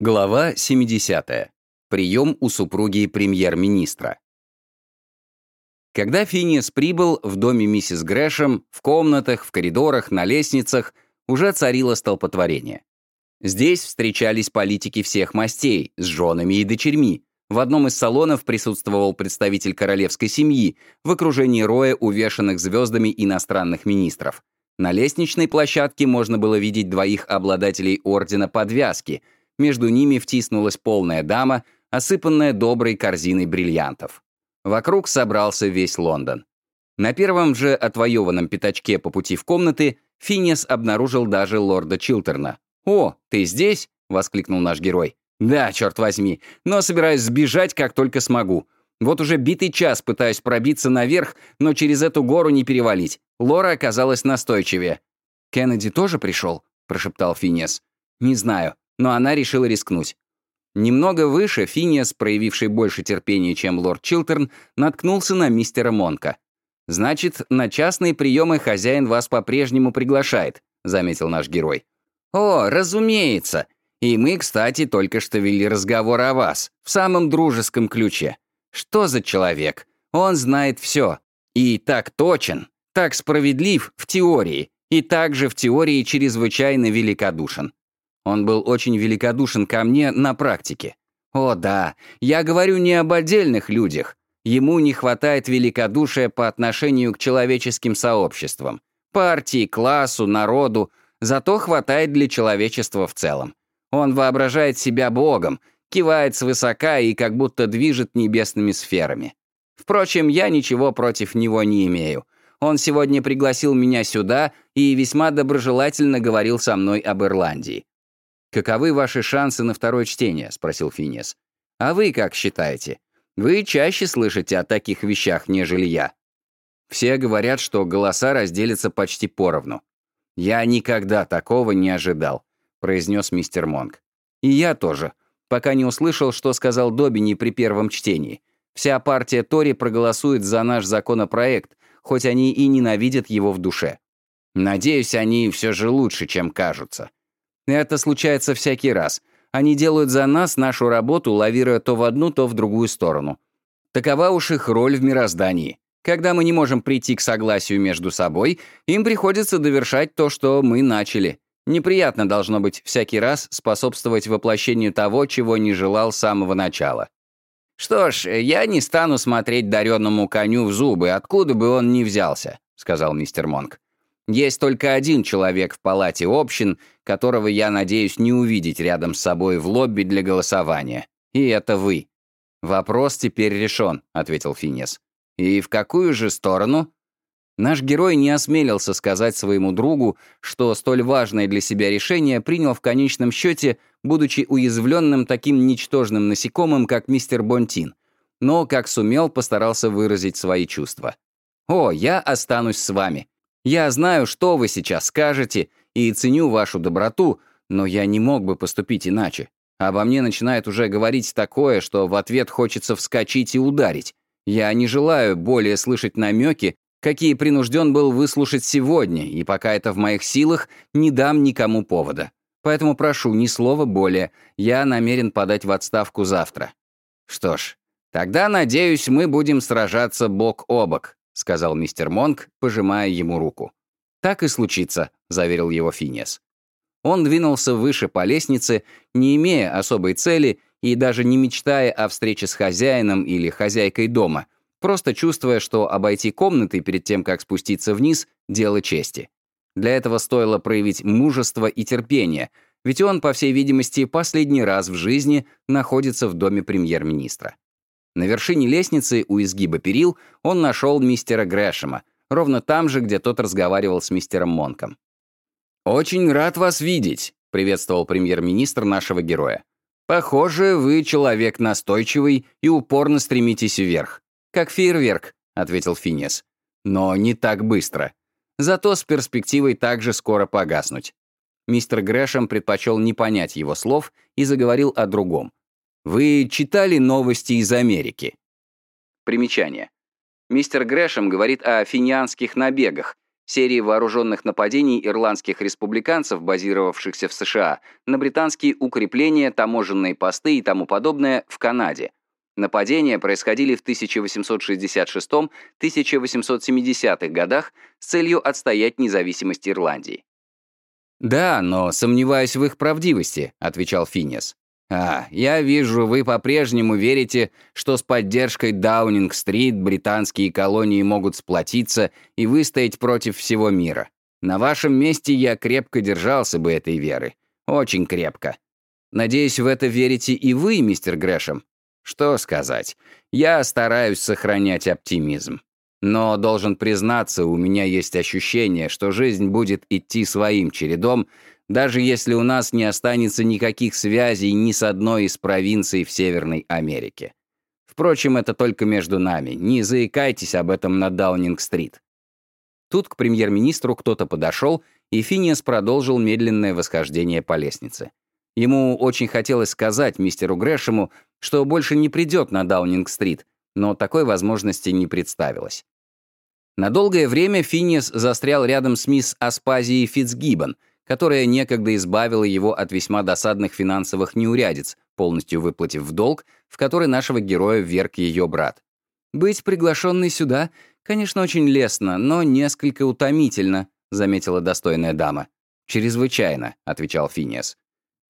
Глава 70. Прием у супруги премьер-министра. Когда Финиас прибыл, в доме миссис Грэшем, в комнатах, в коридорах, на лестницах уже царило столпотворение. Здесь встречались политики всех мастей, с женами и дочерьми. В одном из салонов присутствовал представитель королевской семьи в окружении роя увешанных звездами иностранных министров. На лестничной площадке можно было видеть двоих обладателей ордена подвязки — между ними втиснулась полная дама, осыпанная доброй корзиной бриллиантов. Вокруг собрался весь Лондон. На первом же отвоеванном пятачке по пути в комнаты Финиас обнаружил даже лорда Чилтерна. «О, ты здесь?» — воскликнул наш герой. «Да, черт возьми, но собираюсь сбежать, как только смогу. Вот уже битый час пытаюсь пробиться наверх, но через эту гору не перевалить. Лора оказалась настойчивее». «Кеннеди тоже пришел?» — прошептал Финиас. «Не знаю но она решила рискнуть. Немного выше Финиас, проявивший больше терпения, чем лорд Чилтерн, наткнулся на мистера Монка. «Значит, на частные приемы хозяин вас по-прежнему приглашает», — заметил наш герой. «О, разумеется. И мы, кстати, только что вели разговор о вас, в самом дружеском ключе. Что за человек? Он знает все. И так точен, так справедлив в теории, и также в теории чрезвычайно великодушен. Он был очень великодушен ко мне на практике. О да, я говорю не об отдельных людях. Ему не хватает великодушия по отношению к человеческим сообществам, партии, классу, народу, зато хватает для человечества в целом. Он воображает себя Богом, кивает свысока и как будто движет небесными сферами. Впрочем, я ничего против него не имею. Он сегодня пригласил меня сюда и весьма доброжелательно говорил со мной об Ирландии. «Каковы ваши шансы на второе чтение?» — спросил Финес. «А вы как считаете? Вы чаще слышите о таких вещах, нежели я?» Все говорят, что голоса разделятся почти поровну. «Я никогда такого не ожидал», — произнес мистер Монк. «И я тоже, пока не услышал, что сказал Добини при первом чтении. Вся партия Тори проголосует за наш законопроект, хоть они и ненавидят его в душе. Надеюсь, они все же лучше, чем кажутся. Это случается всякий раз. Они делают за нас нашу работу, лавируя то в одну, то в другую сторону. Такова уж их роль в мироздании. Когда мы не можем прийти к согласию между собой, им приходится довершать то, что мы начали. Неприятно должно быть всякий раз способствовать воплощению того, чего не желал с самого начала. «Что ж, я не стану смотреть даренному коню в зубы, откуда бы он ни взялся», — сказал мистер Монк. Есть только один человек в палате общин, которого я надеюсь не увидеть рядом с собой в лобби для голосования. И это вы. Вопрос теперь решен, ответил Финес. И в какую же сторону? Наш герой не осмелился сказать своему другу, что столь важное для себя решение принял в конечном счете, будучи уязвленным таким ничтожным насекомым, как мистер Бонтин, но, как сумел, постарался выразить свои чувства. «О, я останусь с вами. Я знаю, что вы сейчас скажете, и ценю вашу доброту, но я не мог бы поступить иначе. Обо мне начинает уже говорить такое, что в ответ хочется вскочить и ударить. Я не желаю более слышать намеки, какие принужден был выслушать сегодня, и пока это в моих силах, не дам никому повода. Поэтому прошу, ни слова более, я намерен подать в отставку завтра. Что ж, тогда, надеюсь, мы будем сражаться бок о бок. — сказал мистер Монк, пожимая ему руку. «Так и случится», — заверил его Финиас. Он двинулся выше по лестнице, не имея особой цели и даже не мечтая о встрече с хозяином или хозяйкой дома, просто чувствуя, что обойти комнаты перед тем, как спуститься вниз — дело чести. Для этого стоило проявить мужество и терпение, ведь он, по всей видимости, последний раз в жизни находится в доме премьер-министра. На вершине лестницы у изгиба перил он нашел мистера Грэшема, ровно там же, где тот разговаривал с мистером Монком. «Очень рад вас видеть», — приветствовал премьер-министр нашего героя. «Похоже, вы человек настойчивый и упорно стремитесь вверх. Как фейерверк», — ответил Финес. «Но не так быстро. Зато с перспективой также скоро погаснуть». Мистер Грэшем предпочел не понять его слов и заговорил о другом. Вы читали новости из Америки? Примечание. Мистер Грэшем говорит о финианских набегах, серии вооруженных нападений ирландских республиканцев, базировавшихся в США, на британские укрепления, таможенные посты и тому подобное в Канаде. Нападения происходили в 1866-1870-х годах с целью отстоять независимость Ирландии. «Да, но сомневаюсь в их правдивости», — отвечал Финес. «А, я вижу, вы по-прежнему верите, что с поддержкой Даунинг-стрит британские колонии могут сплотиться и выстоять против всего мира. На вашем месте я крепко держался бы этой веры. Очень крепко. Надеюсь, в это верите и вы, мистер Грэшем? Что сказать? Я стараюсь сохранять оптимизм. Но, должен признаться, у меня есть ощущение, что жизнь будет идти своим чередом, даже если у нас не останется никаких связей ни с одной из провинций в Северной Америке. Впрочем, это только между нами. Не заикайтесь об этом на Даунинг-стрит. Тут к премьер-министру кто-то подошел, и Финиас продолжил медленное восхождение по лестнице. Ему очень хотелось сказать мистеру Грэшему, что больше не придет на Даунинг-стрит, но такой возможности не представилось. На долгое время Финиас застрял рядом с мисс Аспазией Фитцгиббон — которая некогда избавила его от весьма досадных финансовых неурядиц, полностью выплатив в долг, в который нашего героя вверг ее брат. «Быть приглашенной сюда, конечно, очень лестно, но несколько утомительно», заметила достойная дама. «Чрезвычайно», — отвечал Финиас.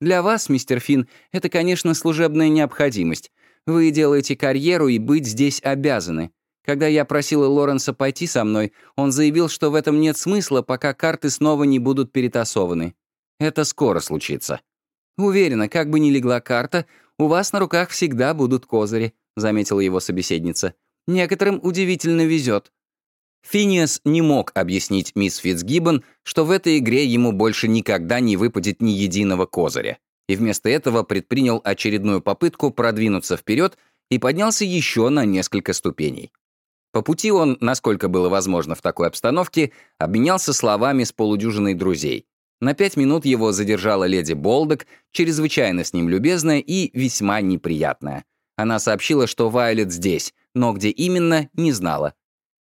«Для вас, мистер Фин, это, конечно, служебная необходимость. Вы делаете карьеру и быть здесь обязаны. Когда я просила Лоренса пойти со мной, он заявил, что в этом нет смысла, пока карты снова не будут перетасованы. Это скоро случится. Уверена, как бы ни легла карта, у вас на руках всегда будут козыри, заметила его собеседница. Некоторым удивительно везет. Финиас не мог объяснить мисс Фитцгиббон, что в этой игре ему больше никогда не выпадет ни единого козыря, и вместо этого предпринял очередную попытку продвинуться вперед и поднялся еще на несколько ступеней. По пути он, насколько было возможно в такой обстановке, обменялся словами с полудюжиной друзей. На пять минут его задержала леди Болдок, чрезвычайно с ним любезная и весьма неприятная. Она сообщила, что Вайлет здесь, но где именно, не знала.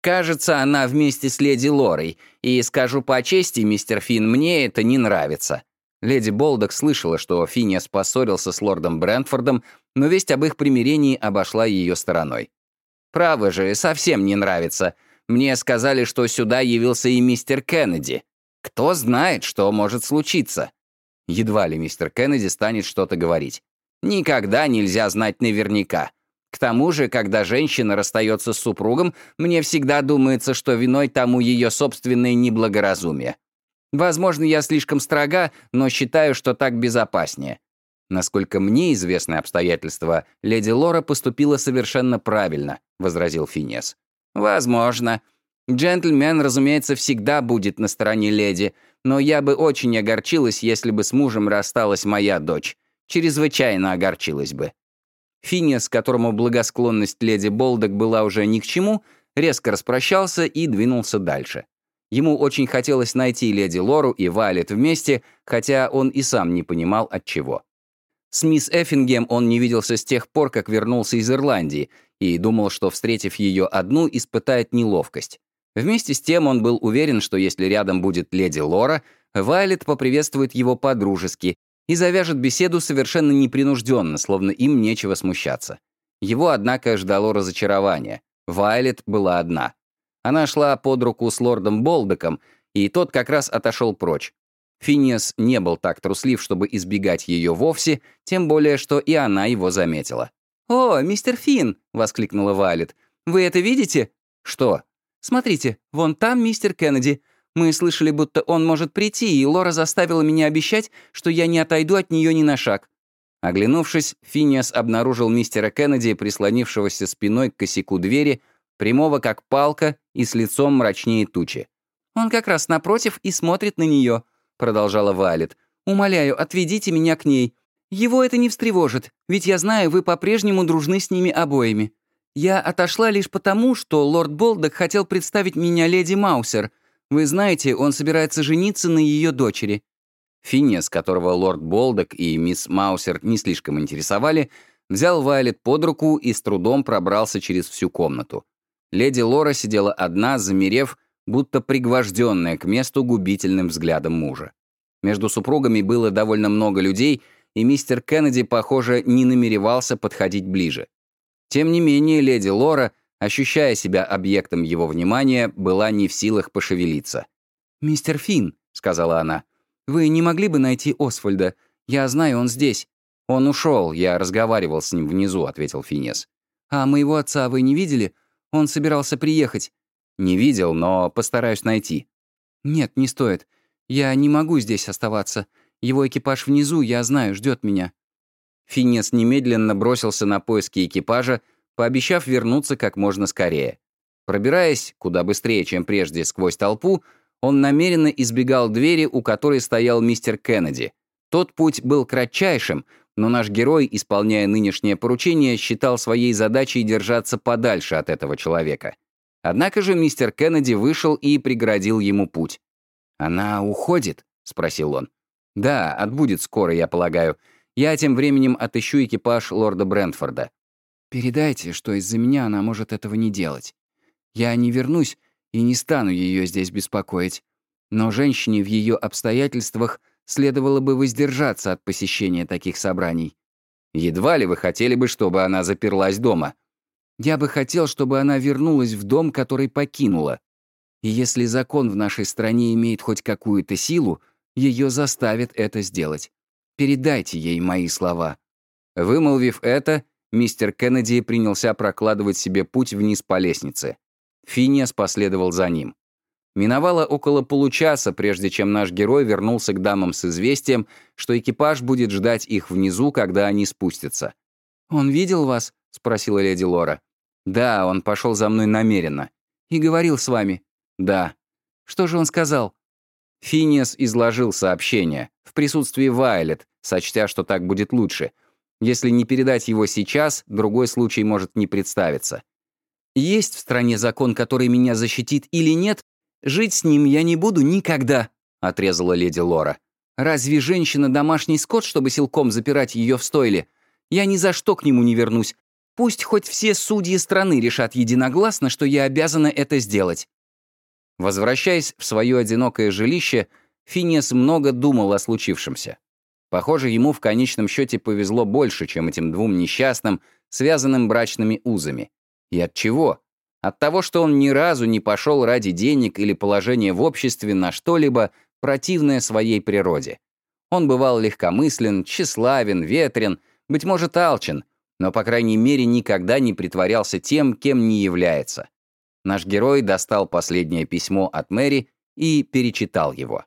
«Кажется, она вместе с леди Лорой, и, скажу по чести, мистер Финн, мне это не нравится». Леди Болдок слышала, что Финиас поссорился с лордом Брентфордом, но весть об их примирении обошла ее стороной. Право же, совсем не нравится. Мне сказали, что сюда явился и мистер Кеннеди. Кто знает, что может случиться? Едва ли мистер Кеннеди станет что-то говорить. Никогда нельзя знать наверняка. К тому же, когда женщина расстается с супругом, мне всегда думается, что виной тому ее собственное неблагоразумие. Возможно, я слишком строга, но считаю, что так безопаснее. Насколько мне известны обстоятельства, леди Лора поступила совершенно правильно, возразил Финес. Возможно. Джентльмен, разумеется, всегда будет на стороне леди, но я бы очень огорчилась, если бы с мужем рассталась моя дочь. Чрезвычайно огорчилась бы. Финес, которому благосклонность леди Болдок была уже ни к чему, резко распрощался и двинулся дальше. Ему очень хотелось найти леди Лору и Вайлет вместе, хотя он и сам не понимал, от чего. С мисс Эффингем он не виделся с тех пор, как вернулся из Ирландии, и думал, что, встретив ее одну, испытает неловкость. Вместе с тем он был уверен, что если рядом будет леди Лора, Вайлет поприветствует его по-дружески и завяжет беседу совершенно непринужденно, словно им нечего смущаться. Его, однако, ждало разочарование. Вайлет была одна. Она шла под руку с лордом Болдеком, и тот как раз отошел прочь. Финиас не был так труслив, чтобы избегать ее вовсе, тем более, что и она его заметила. «О, мистер Финн!» — воскликнула Вайлет. «Вы это видите?» «Что?» «Смотрите, вон там мистер Кеннеди. Мы слышали, будто он может прийти, и Лора заставила меня обещать, что я не отойду от нее ни на шаг». Оглянувшись, Финиас обнаружил мистера Кеннеди, прислонившегося спиной к косяку двери, прямого как палка и с лицом мрачнее тучи. «Он как раз напротив и смотрит на нее», — продолжала Вайлет. «Умоляю, отведите меня к ней. Его это не встревожит, ведь я знаю, вы по-прежнему дружны с ними обоими. Я отошла лишь потому, что лорд Болдок хотел представить меня леди Маусер. Вы знаете, он собирается жениться на ее дочери». Финнес, которого лорд Болдок и мисс Маусер не слишком интересовали, взял Вайлет под руку и с трудом пробрался через всю комнату. Леди Лора сидела одна, замерев, будто пригвожденная к месту губительным взглядом мужа. Между супругами было довольно много людей, и мистер Кеннеди, похоже, не намеревался подходить ближе. Тем не менее, леди Лора, ощущая себя объектом его внимания, была не в силах пошевелиться. «Мистер Финн», — сказала она, — «вы не могли бы найти Освальда? Я знаю, он здесь». «Он ушел, я разговаривал с ним внизу», — ответил Финес. «А моего отца вы не видели? Он собирался приехать». «Не видел, но постараюсь найти». «Нет, не стоит. Я не могу здесь оставаться. Его экипаж внизу, я знаю, ждет меня». Финес немедленно бросился на поиски экипажа, пообещав вернуться как можно скорее. Пробираясь куда быстрее, чем прежде, сквозь толпу, он намеренно избегал двери, у которой стоял мистер Кеннеди. Тот путь был кратчайшим, но наш герой, исполняя нынешнее поручение, считал своей задачей держаться подальше от этого человека. Однако же мистер Кеннеди вышел и преградил ему путь. «Она уходит?» — спросил он. «Да, отбудет скоро, я полагаю. Я тем временем отыщу экипаж лорда Брентфорда». «Передайте, что из-за меня она может этого не делать. Я не вернусь и не стану ее здесь беспокоить. Но женщине в ее обстоятельствах следовало бы воздержаться от посещения таких собраний. Едва ли вы хотели бы, чтобы она заперлась дома. Я бы хотел, чтобы она вернулась в дом, который покинула. И если закон в нашей стране имеет хоть какую-то силу, ее заставит это сделать. Передайте ей мои слова». Вымолвив это, мистер Кеннеди принялся прокладывать себе путь вниз по лестнице. Финиас последовал за ним. Миновало около получаса, прежде чем наш герой вернулся к дамам с известием, что экипаж будет ждать их внизу, когда они спустятся. «Он видел вас?» — спросила леди Лора. «Да, он пошел за мной намеренно». «И говорил с вами?» «Да». «Что же он сказал?» Финиас изложил сообщение в присутствии Вайлет, сочтя, что так будет лучше. Если не передать его сейчас, другой случай может не представиться. Есть в стране закон, который меня защитит или нет, жить с ним я не буду никогда», — отрезала леди Лора. «Разве женщина домашний скот, чтобы силком запирать ее в стойле? Я ни за что к нему не вернусь. Пусть хоть все судьи страны решат единогласно, что я обязана это сделать». Возвращаясь в свое одинокое жилище, Финиас много думал о случившемся. Похоже, ему в конечном счете повезло больше, чем этим двум несчастным, связанным брачными узами. И от чего? От того, что он ни разу не пошел ради денег или положения в обществе на что-либо, противное своей природе. Он бывал легкомыслен, тщеславен, ветрен, быть может, алчен, но, по крайней мере, никогда не притворялся тем, кем не является. Наш герой достал последнее письмо от Мэри и перечитал его.